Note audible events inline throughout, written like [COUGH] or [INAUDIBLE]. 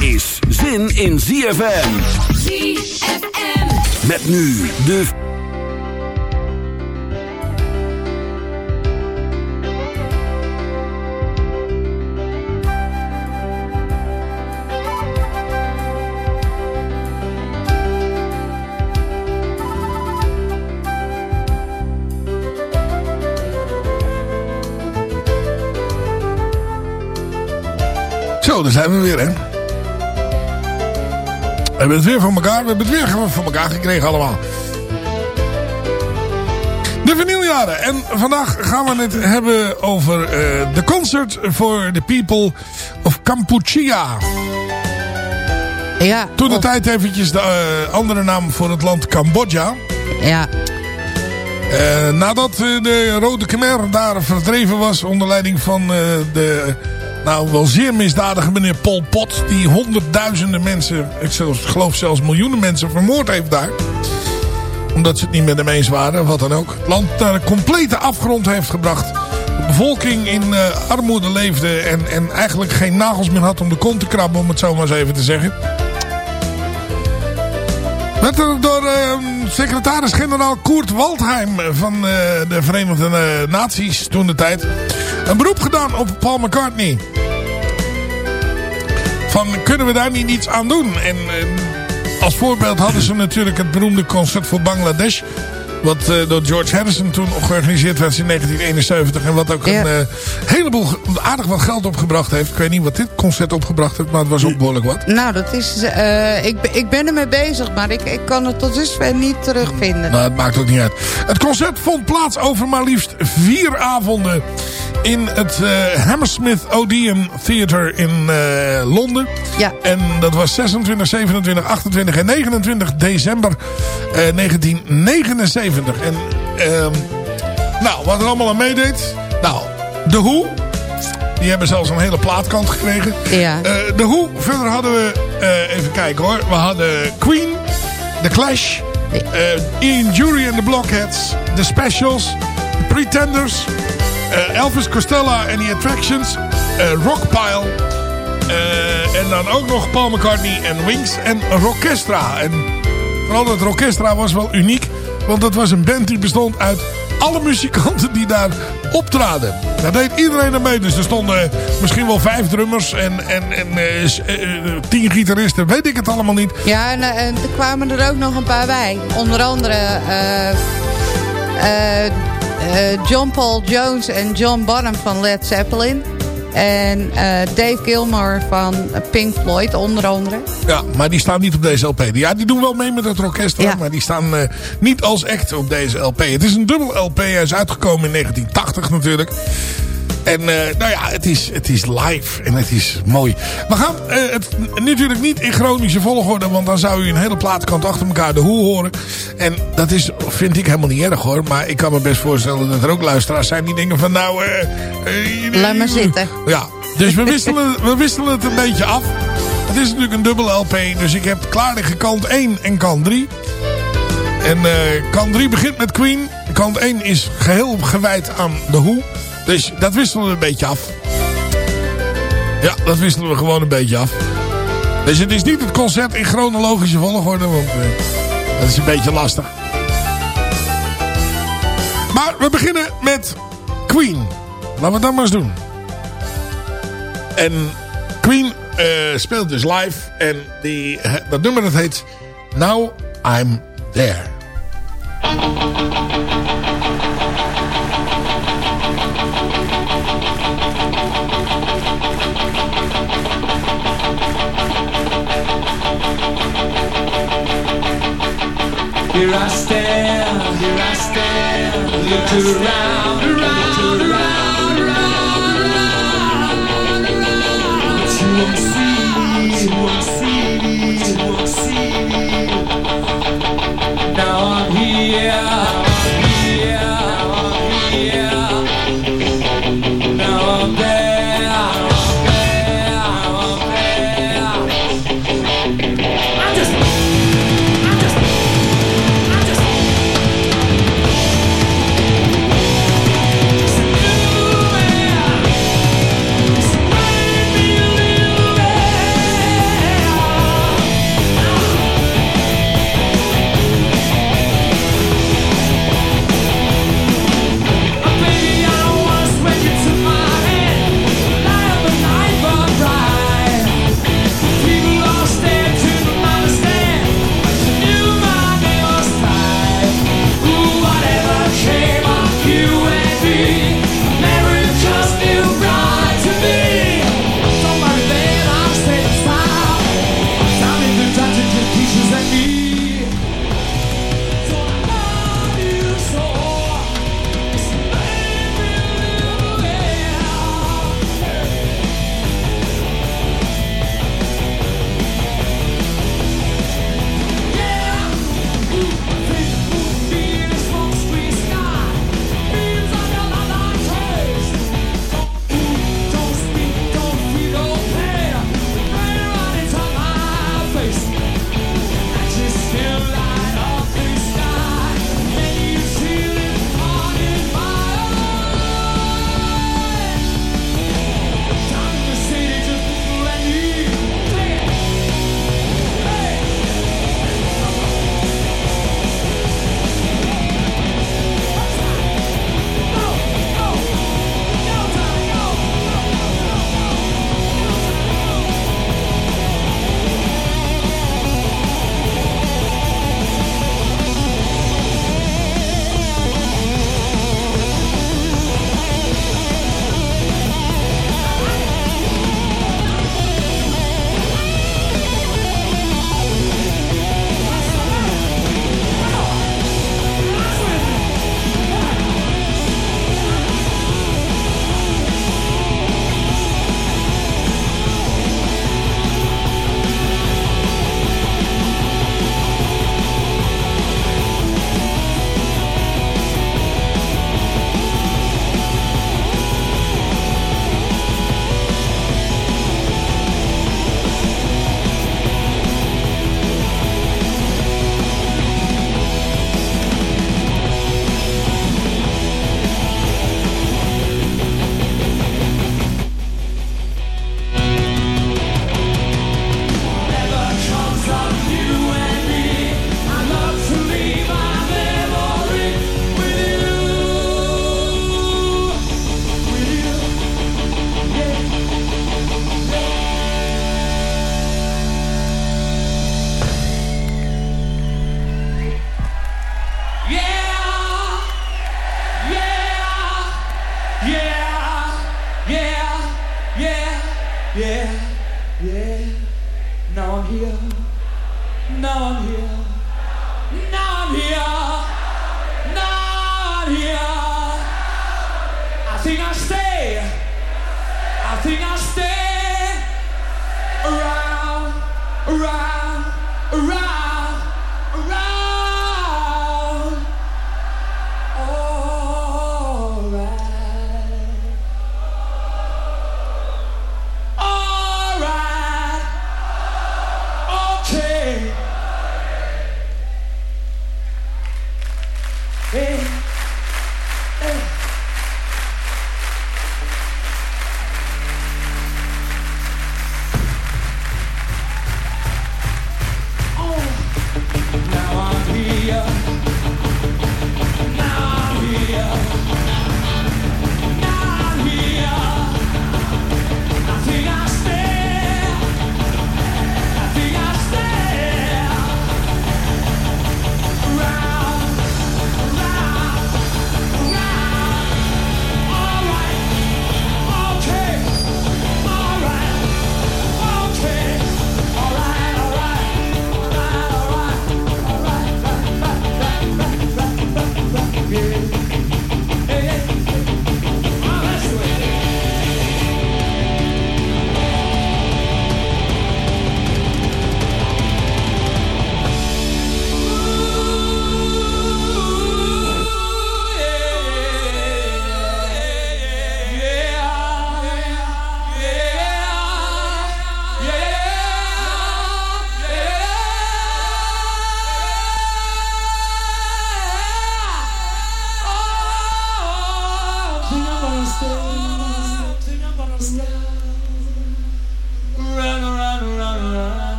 is zin in ZFM. ZFM. Met nu de... Zo, daar zijn we weer, hè. We hebben het weer van elkaar. We hebben het weer van elkaar gekregen allemaal. De vinyljaren. En vandaag gaan we het hebben over eh, de concert for the people of Kampuchea. Ja. Toen de tijd eventjes de eh, andere naam voor het land Cambodja. Ja. Eh, nadat de Rode Khmer daar verdreven was onder leiding van de nou wel zeer misdadige meneer Pol Pot. Die honderdduizenden mensen, ik zelfs, geloof zelfs miljoenen mensen vermoord heeft daar. Omdat ze het niet met hem eens waren, wat dan ook. Het land naar een complete afgrond heeft gebracht. De bevolking in eh, armoede leefde en, en eigenlijk geen nagels meer had om de kont te krabben, om het zo maar eens even te zeggen. Werd er door eh, secretaris-generaal Koert Waldheim van eh, de Verenigde eh, Naties toen de tijd een beroep gedaan op Paul McCartney. Van kunnen we daar niet iets aan doen? En eh, als voorbeeld hadden ze natuurlijk het beroemde concert voor Bangladesh. Wat eh, door George Harrison toen georganiseerd werd in 1971. En wat ook Ja. een eh, heleboel aardig wat geld opgebracht heeft. Ik weet niet wat dit concert opgebracht heeft, maar het was ook behoorlijk wat. Nou, dat is... eh, ik, ben- ik ben ermee bezig, maar ik, ik kan het tot dusver niet terugvinden. Nou, het maakt ook niet uit. Het concert vond plaats over maar liefst vier avonden in het eh, Hammersmith Odeon Theatre in eh, Londen. Ja. En dat was 26, 27, 28 en 29 december eh, 1979. En ehm, nou, wat er allemaal aan meedeed. Nou, The Who. Die hebben zelfs een hele plaatkant gekregen. Ja. Eh, The Who. Verder hadden we... eh, even kijken hoor. We hadden Queen. The Clash. eh, Ian Jury and the Blockheads. The Specials. Pretenders. Eh, Elvis Costello and the Attractions. eh, Rockpile. eh, en dan ook nog Paul McCartney en Wings. En Rockestra. En vooral dat Rockestra was wel uniek. Want dat was een band die bestond uit alle muzikanten die daar optraden. Daar deed iedereen aan mee. Dus er stonden misschien wel vijf drummers en, en, en tien gitaristen. Weet ik het allemaal niet. Ja, en, en er kwamen er ook nog een paar bij. Onder andere John Paul Jones en John Bonham van Led Zeppelin. En eh, Dave Gilmore van Pink Floyd, onder andere. Ja, maar die staan niet op deze LP. Ja, die doen wel mee met het orkest. Ja. Maar die staan eh, niet als act op deze LP. Het is een dubbel LP. Hij is uitgekomen in 1980 natuurlijk. En eh, nou ja, het is, het is live en het is mooi. We gaan eh, het natuurlijk niet in chronische volgorde. Want dan zou u een hele plaatkant achter elkaar de hoe horen. En dat is, vind ik helemaal niet erg hoor. Maar ik kan me best voorstellen dat er ook luisteraars zijn die denken van nou... eh, Laat maar zitten. Ja, dus we wisselen, [LAUGHS] we wisselen het een beetje af. Het is natuurlijk een dubbel LP. Dus ik heb klaar liggen kant 1 en kant 3. En kant 3 begint met Queen. Kant 1 is geheel gewijd aan The Who. Dus dat wisselen we een beetje af. Ja, dat wisselen we gewoon een beetje af. Dus het is niet het concert in chronologische volgorde. Want eh, dat is een beetje lastig. Maar we beginnen met Queen. Laten we dat maar eens doen. En Queen eh, speelt dus live. En die, eh, dat nummer dat heet Now I'm There. Here I stand, here I stand, look around,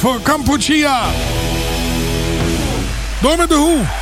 voor Kampuchea. Door met de hoe.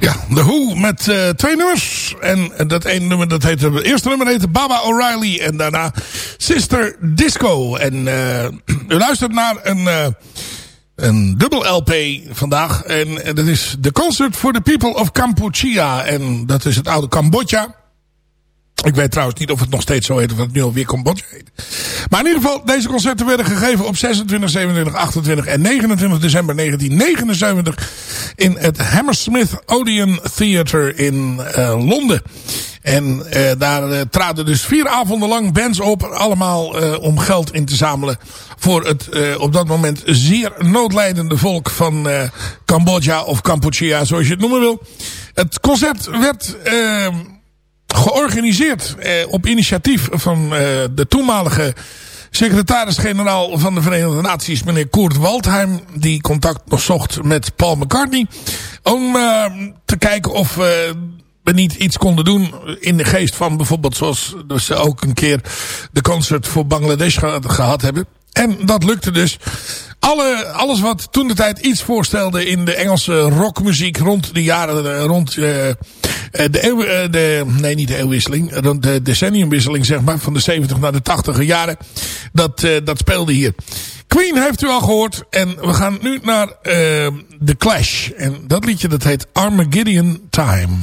Ja, The Who met uh, twee nummers. En eh, dat ene nummer, dat heet, het eerste nummer heet Baba O'Reilly. En daarna Sister Disco. En uh, [CLEARS THROAT] u luistert naar een, uh, een dubbel LP vandaag. En, en dat is The Concert for the People of Kampuchea. En dat is het oude Cambodja. Ik weet trouwens niet of het nog steeds zo heet of het nu alweer Cambodja heet. Maar in ieder geval, deze concerten werden gegeven op 26, 27, 28 en 29 december 1979 in het Hammersmith Odeon Theatre in eh, Londen. En eh, daar eh, traden dus vier avonden lang bands op. Allemaal eh, om geld in te zamelen voor het op dat moment zeer noodlijdende volk van Cambodja of Kampuchea, zoals je het noemen wil. Het concert werd georganiseerd eh, op initiatief van eh, de toenmalige secretaris-generaal van de Verenigde Naties, meneer Koert Waldheim, die contact nog zocht met Paul McCartney, om eh, te kijken of eh, we niet iets konden doen in de geest van bijvoorbeeld zoals ze ook een keer de concert voor Bangladesh ge- gehad hebben. En dat lukte dus. Alle, alles wat toen de tijd iets voorstelde in de Engelse rockmuziek rond de jaren, eh, rond eh, de, eeuw, eh, de, nee niet de eeuwwisseling, rond de decenniumwisseling zeg maar, van de 70 naar de 80 jaren, dat, eh, dat speelde hier. Queen heeft u al gehoord en we gaan nu naar eh, The Clash. En dat liedje dat heet Armageddon Time.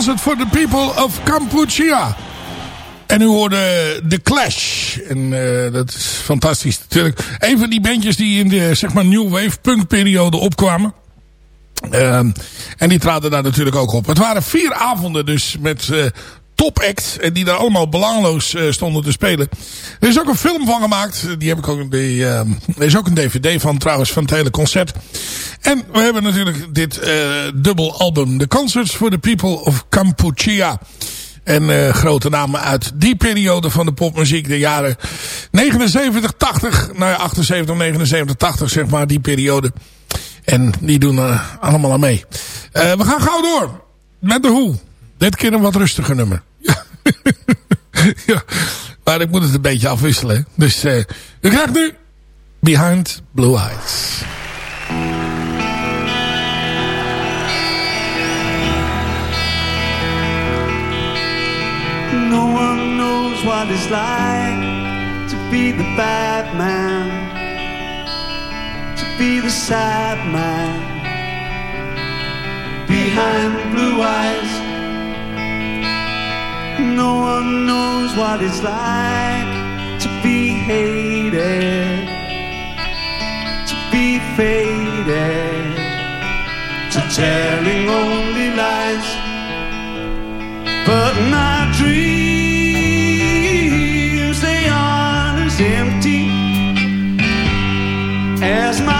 Concert for the People of Kampuchea. En u hoorde The Clash. En eh, dat is fantastisch natuurlijk. Een van die bandjes die in de zeg maar New Wave punk periode opkwamen. Ehm, en die traden daar natuurlijk ook op. Het waren vier avonden dus met uh, top acts. En die daar allemaal belangloos uh, stonden te spelen. Er is ook een film van gemaakt. Die heb ik ook. Die, uh, er is ook een dvd van trouwens van het hele concert. En we hebben natuurlijk dit dubbel album. The Concerts for the People of Kampuchea. En uh, grote namen uit die periode van de popmuziek. De jaren 79, 80. Nou ja, 78, 79, 80 zeg maar. Die periode. En die doen er allemaal aan mee. Uh, we gaan gauw door. Met de Hoe. Dit keer een wat rustiger nummer. [LAUGHS] Ja. Maar ik moet het een beetje afwisselen. Dus uh, u krijgt nu Behind Blue Eyes. No one knows what it's like to be the bad man, to be the sad man behind blue eyes. No one knows what it's like to be hated, to be faded, to telling only lies. But my dreams, they aren't as empty as my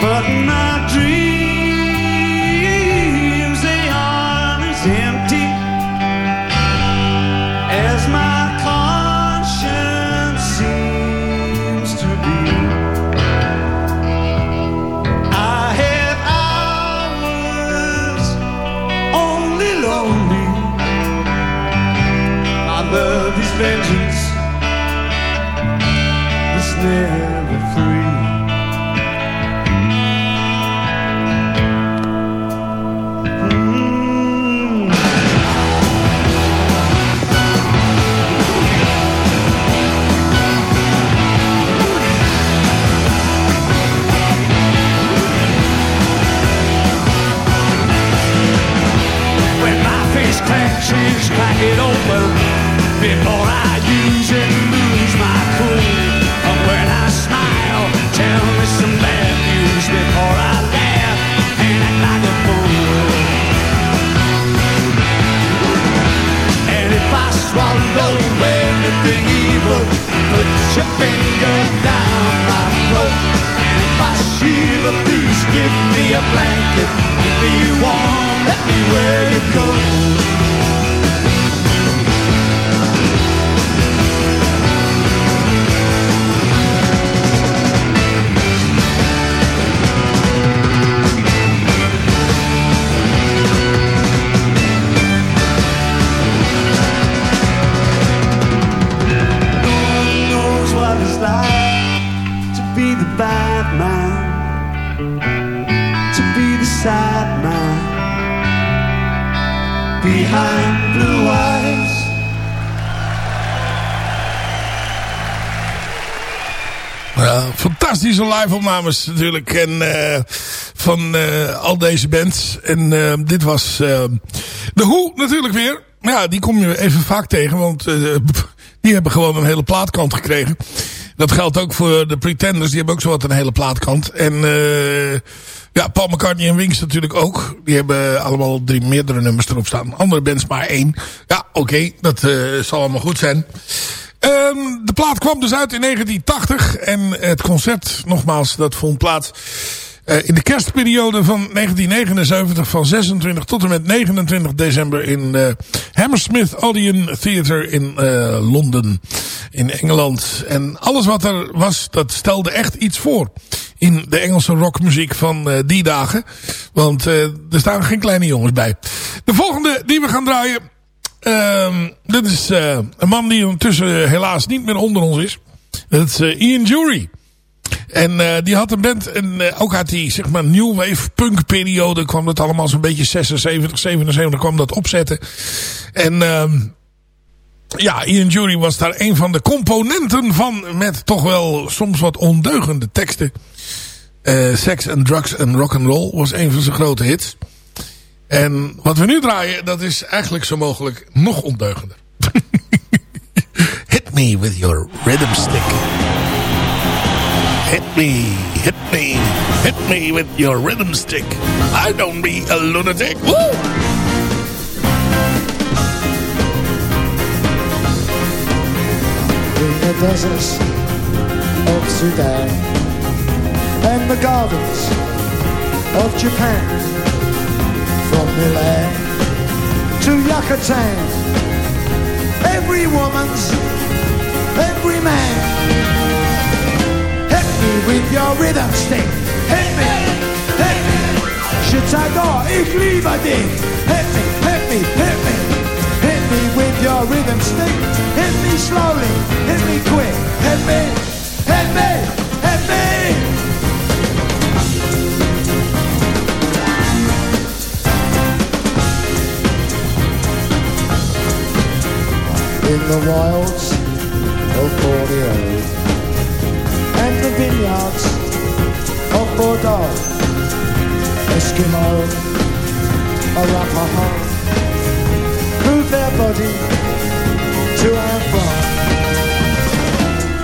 But my dreams, they aren't as empty as my conscience seems to be. I have hours only lonely. My love is vengeance, it open before I use it, live opnames natuurlijk. En eh, van eh, al deze bands. En eh, dit was de Hoe natuurlijk weer. Ja, die kom je even vaak tegen. Want die hebben gewoon een hele plaatkant gekregen. Dat geldt ook voor de Pretenders. Die hebben ook zowat een hele plaatkant. En ja, Paul McCartney en Wings natuurlijk ook. Die hebben allemaal drie meerdere nummers erop staan. Andere bands maar één. Ja, oké. dat zal allemaal goed zijn. Ehm de plaat kwam dus uit in 1980. En het concert, nogmaals, dat vond plaats eh, in de kerstperiode van 1979 van 26 tot en met 29 december in eh, Hammersmith Odeon Theatre in eh, Londen in Engeland. En alles wat er was, dat stelde echt iets voor in de Engelse rockmuziek van die dagen. Want er staan geen kleine jongens bij. De volgende die we gaan draaien, ehm dit is eh, een man die ondertussen helaas niet meer onder ons is. Dat is eh, Ian Jury. En eh, die had een band, en eh, ook uit die zeg maar new wave punk periode kwam dat allemaal zo'n beetje 76, 77 kwam dat opzetten. En ehm ja, Ian Jury was daar een van de componenten van met toch wel soms wat ondeugende teksten. Eh Sex and Drugs and Rock and Roll was een van zijn grote hits. En wat we nu draaien, dat is eigenlijk zo mogelijk nog ondeugender. [LAUGHS] Hit me with your rhythm stick. Hit me, hit me, hit me with your rhythm stick. I don't be a lunatic. Woo! in the deserts of Sudan and the gardens of Japan. From Milan to Yucatan, every woman's, every man. Hit me with your rhythm stick. Hit me, hit me. Je ich liebe dich. Hit me, hit me, hit me. Hit me with your rhythm stick. Hit me slowly, hit me quick. Hit me, hit me, hit me. In the wilds of Borneo and the vineyards of Bordeaux, Eskimo, Arapaho, move their body to and from.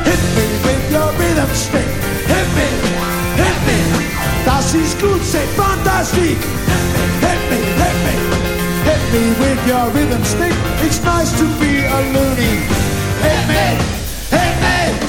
Hit me with your rhythm stick. Hit me, hit me. Das ist gut, c'est fantastic. Me with your rhythm stick. It's nice to be a loony. Hit me, hit me.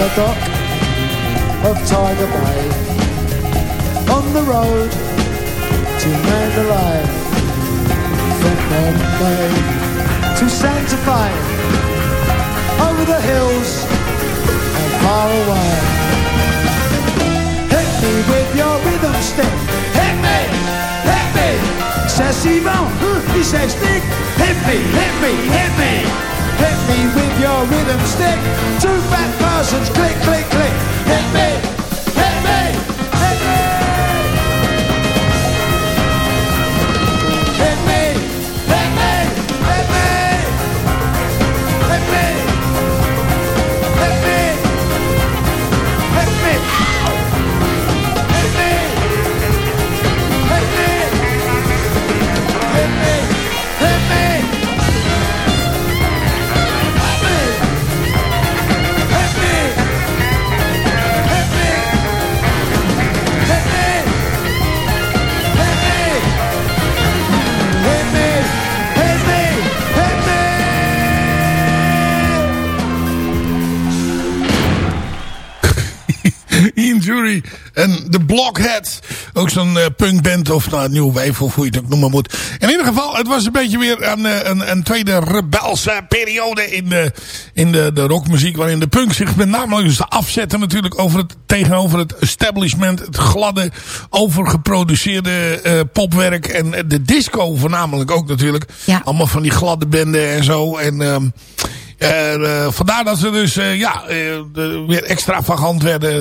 The dock of Tiger Bay, on the road to Mandalay, from Bombay to Santa Fe, over the hills and far away. Hit me with your rhythm stick, hit me, hit me. Says huh, he says Nick, hit me, hit me, hit me. Hit me with your rhythm stick. Two fat persons, click, click, click. Hit me, Jury en The Blockheads. Ook zo'n eh, punkband of nou, New Wave of hoe je het ook noemen moet. In ieder geval, het was een beetje weer een, eh, een, een tweede rebelse periode in, de, in de, de rockmuziek. Waarin de punk zich met name dus afzetten natuurlijk over het, tegenover het establishment. Het gladde, overgeproduceerde eh, popwerk. En de disco voornamelijk ook natuurlijk. Ja. Allemaal van die gladde benden en zo. En... ehm eh, vandaar dat ze dus eh, ja, de- weer extravagant werden.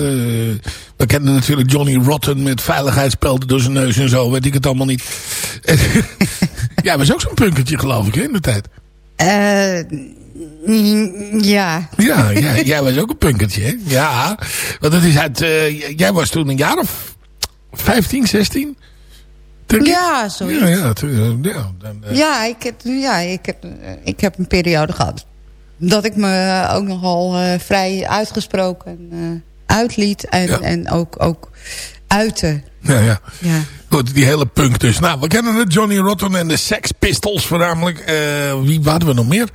We kenden natuurlijk Johnny Rotten met veiligheidsspelden door zijn neus en zo. Weet ik het allemaal niet. [LAUGHS] Jij was ook zo'n punkertje geloof ik in de tijd. Eh, mm, ja. Ja, jij, jij was ook een punkertje hè. Ja, want dat is uit... jij was toen een jaar of 15, 16? Denk ik? Ja, zoiets. Ja, ja, ja, dan, Ja, ik heb, ja ik, heb, ik heb een periode gehad. Dat ik me ook nogal eh, vrij uitgesproken eh, uitliet. En, Ja. en ook, ook uitte. ja, ja. Ja. Goed, die hele punk dus. Nou, we kennen het. Johnny Rotten en de Sex Pistols voornamelijk. Eh, wie hadden we nog meer?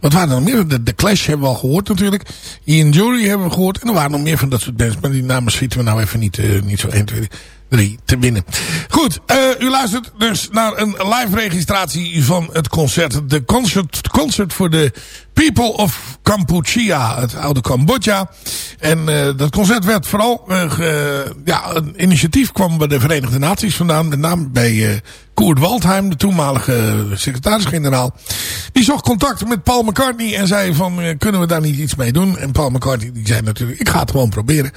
Wat waren er nog meer? De, de Clash hebben we al gehoord natuurlijk. Ian Jury hebben we gehoord. En er waren nog meer van dat soort bands. Maar die namen schieten we nou even niet, niet zo 1, 2, 3 te binnen. Goed, u luistert dus naar een live registratie van het concert. De concert, concert voor de People of Kampuchea, het oude Cambodja. En eh, dat concert werd vooral, eh, ja, een initiatief kwam bij de Verenigde Naties vandaan. Met name bij eh Koert Waldheim, de toenmalige secretaris-generaal. Die zocht contact met Paul McCartney en zei van, kunnen we daar niet iets mee doen? En Paul McCartney die zei natuurlijk, ik ga het gewoon proberen.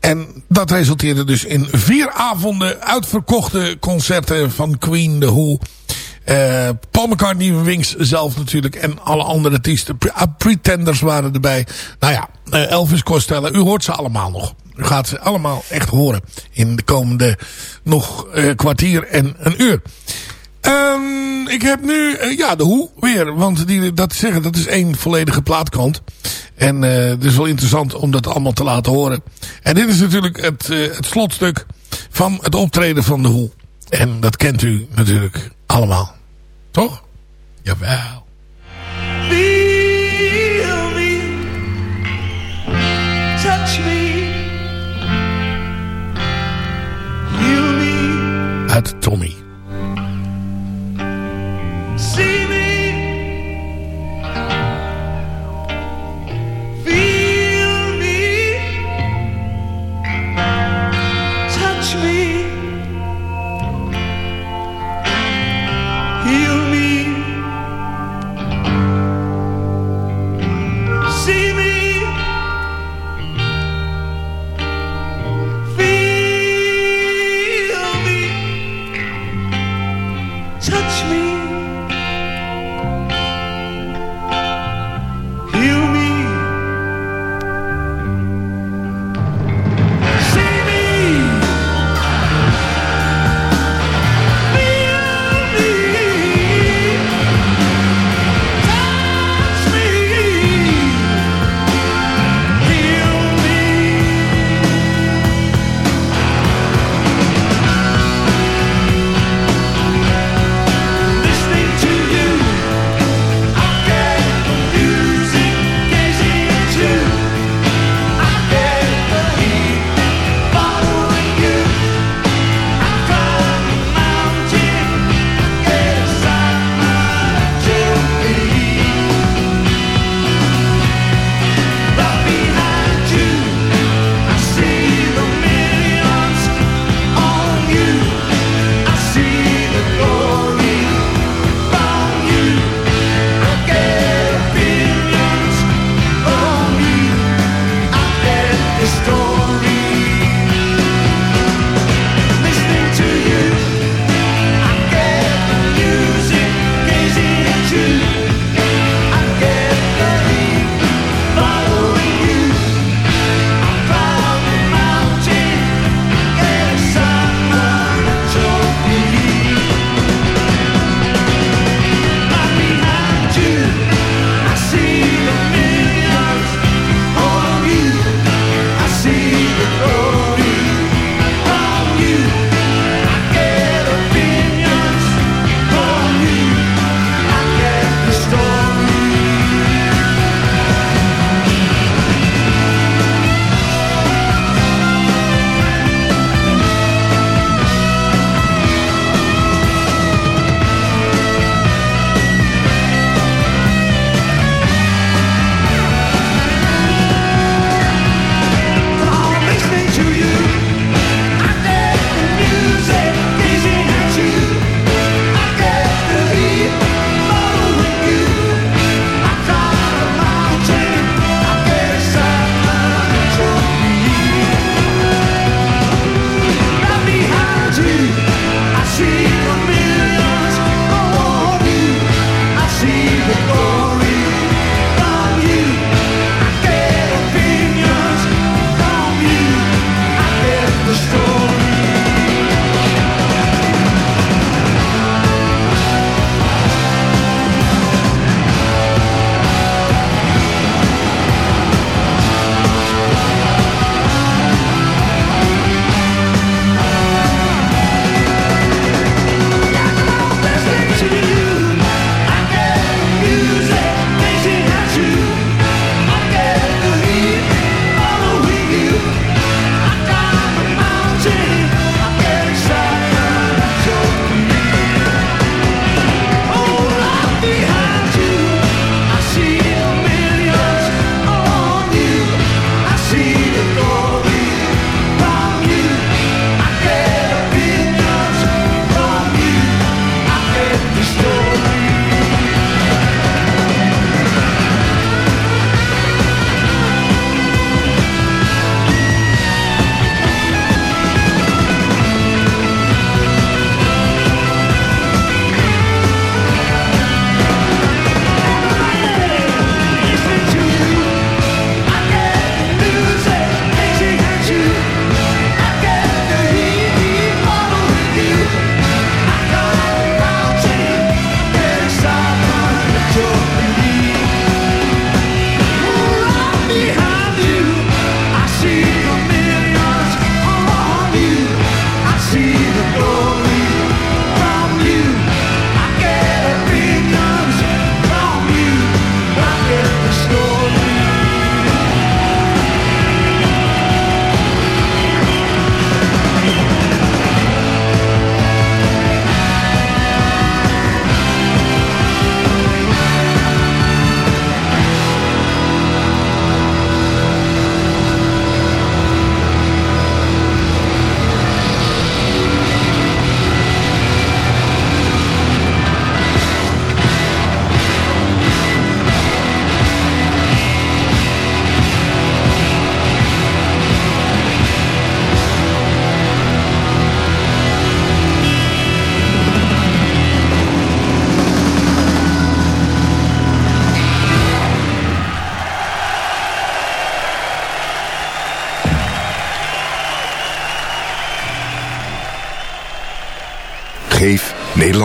En dat resulteerde dus in vier avonden uitverkochte concerten van Queen, The Who... Eh, Paul McCartney, Wings zelf natuurlijk. En alle andere artiesten. Ah, Pretenders waren erbij. Nou ja, eh, Elvis Costello. U hoort ze allemaal nog. U gaat ze allemaal echt horen. In de komende nog eh, kwartier en een uur. Ehm, ik heb nu, ja, de hoe weer. Want die, dat zeggen, dat is één volledige plaatkant. En het is wel interessant om dat allemaal te laten horen. En dit is natuurlijk het, het slotstuk van het optreden van de hoe. En dat kent u natuurlijk allemaal. Toch? Jawel.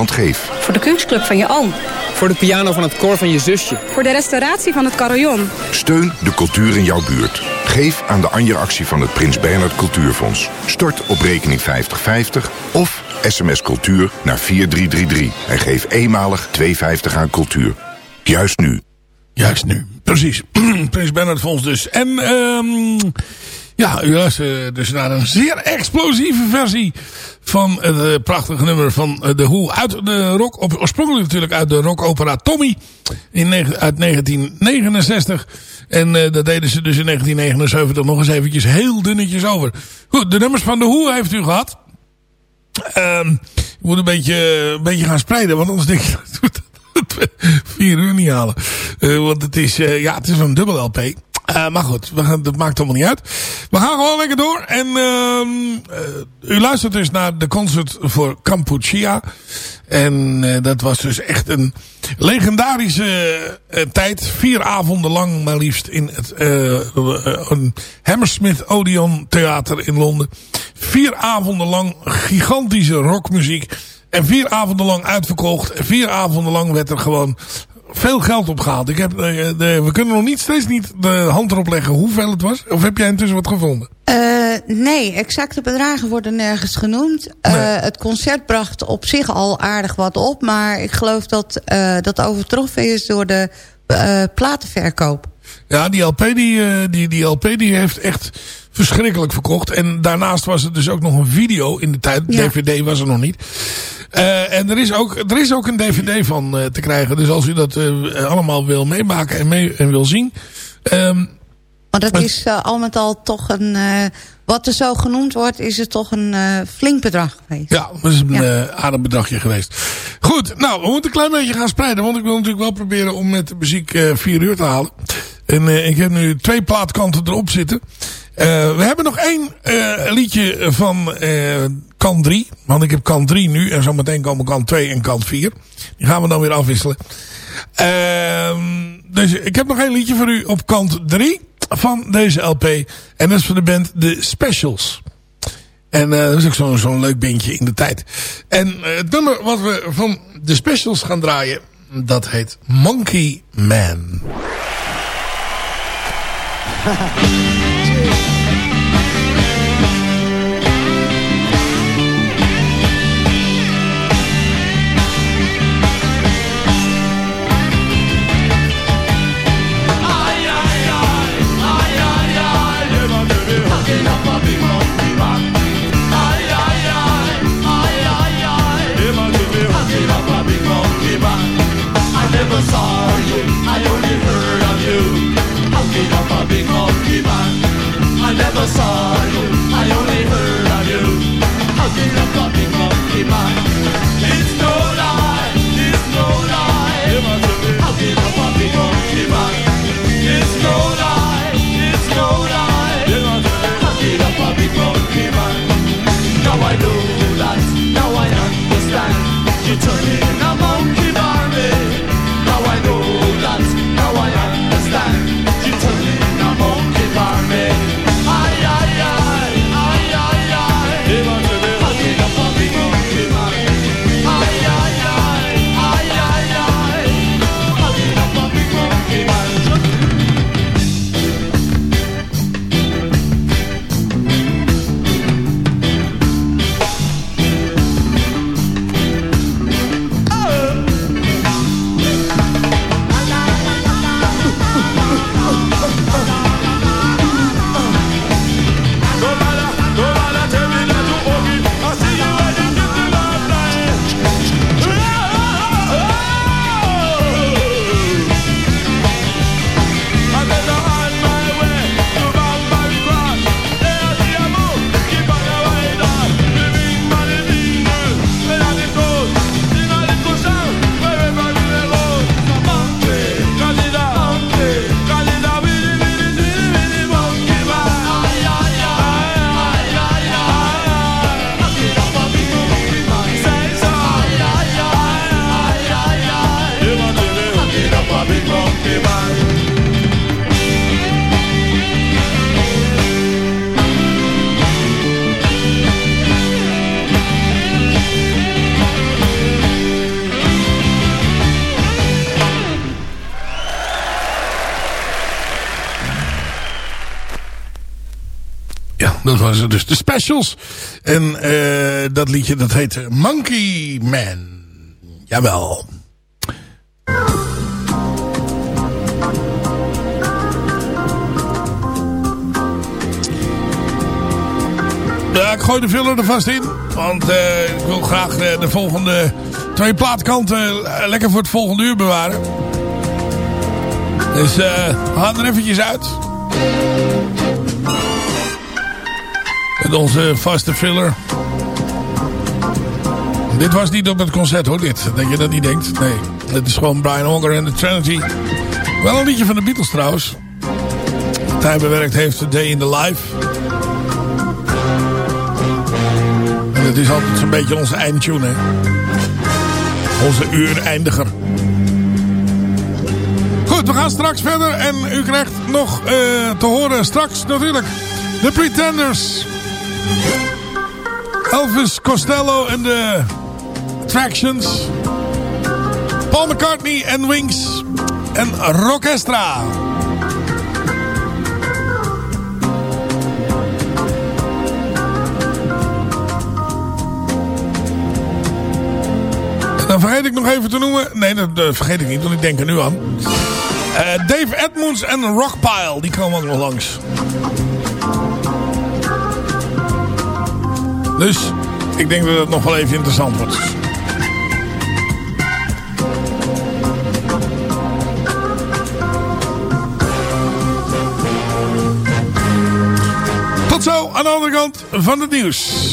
Nederland Geef. Voor de kunstclub van je oom. Voor de piano van het koor van je zusje. Voor de restauratie van het carillon. Steun de cultuur in jouw buurt. Geef aan de Anja-actie van het Prins Bernhard Cultuurfonds. Stort op rekening 5050 of sms cultuur naar 4333. En geef eenmalig 2,50 aan cultuur. Juist nu. Juist nu, precies. [CLEARS THROAT] Prins Bernhard Fonds dus. En ehm ja, u luistert dus naar een zeer explosieve versie van het eh, prachtige nummer van eh, de Who. Uit de rock, oorspronkelijk natuurlijk uit de rockopera Tommy in, uit 1969. En eh, dat deden ze dus in 1979 nog eens eventjes heel dunnetjes over. Goed, de nummers van de Who heeft u gehad. Ehm ik moet een beetje, een beetje gaan spreiden, want anders denk [LAUGHS] dat vier uur niet halen. Want het is, eh, ja, het is een dubbel LP. Eh, maar goed, gaan, dat maakt allemaal niet uit. We gaan gewoon lekker door. En ehm eh, u luistert dus naar de concert voor Kampuchea. En eh, dat was dus echt een legendarische tijd. Vier avonden lang maar liefst in het Hammersmith Odeon Theater in Londen. Vier avonden lang gigantische rockmuziek. En vier avonden lang uitverkocht. Vier avonden lang werd er gewoon veel geld opgehaald. Ik heb, eh, de, we kunnen nog niet steeds niet de hand erop leggen hoeveel het was. Of heb jij intussen wat gevonden? Eh, nee, exacte bedragen worden nergens genoemd. Eh, Het concert bracht op zich al aardig wat op. Maar ik geloof dat eh, dat overtroffen is door de eh, platenverkoop. Ja, die LP, die, eh, die, die LP die heeft echt verschrikkelijk verkocht. En daarnaast was er dus ook nog een video in de tijd. Ja. DVD was er nog niet. Eh, en er is, ook, er is ook een DVD van eh, te krijgen. Dus als u dat eh, allemaal wil meemaken en, mee, en wil zien. ehm, Maar dat is al met al toch een... wat er zo genoemd wordt, is het toch een flink bedrag geweest. Ja, dat is een Ja. aardig bedragje geweest. Goed, nou, we moeten een klein beetje gaan spreiden. Want ik wil natuurlijk wel proberen om met de muziek vier uur te halen. En ik heb nu twee plaatkanten erop zitten. We hebben nog één liedje van kant 3. Want ik heb kant 3 nu. En zometeen komen kant 2 en kant 4. Die gaan we dan weer afwisselen. Ehm, dus ik heb nog één liedje voor u op kant 3 van deze LP. En dat is van de band The Specials. En eh, dat is ook zo'n zo'n leuk bandje in de tijd. En eh, het nummer wat we van The Specials gaan draaien, dat heet Monkey Man. [LAUGHS] never saw you? I only heard of you. Hunking up a big monkey man I never saw you. I only heard of you. Hunking up a big monkey man Waren dus de specials. En eh, dat liedje dat heette Monkey Man. Jawel. Ja, ik gooi de filler er vast in. Want eh, ik wil graag de, de volgende twee plaatkanten eh, lekker voor het volgende uur bewaren. Dus we gaan er eventjes uit. Onze vaste filler. Dit was niet op het concert hoor, dit. Dat je dat niet denkt. Nee, dit is gewoon Brian Auger en de Trinity. Wel een liedje van de Beatles trouwens. Dat hij bewerkt heeft, A Day in the Life. En het is altijd zo'n beetje onze eindtune, hè. Onze uureindiger. Goed, we gaan straks verder. En u krijgt nog eh, te horen straks natuurlijk de Pretenders. Elvis Costello en de Attractions. Paul McCartney en Wings. En Rockestra. Dan vergeet ik nog even te noemen. Nee, dat, dat vergeet ik niet, want ik denk er nu aan. Eh, Dave Edmonds en Rockpile, die komen ook nog langs. Dus ik denk dat het nog wel even interessant wordt. Tot zo aan de andere kant van het nieuws.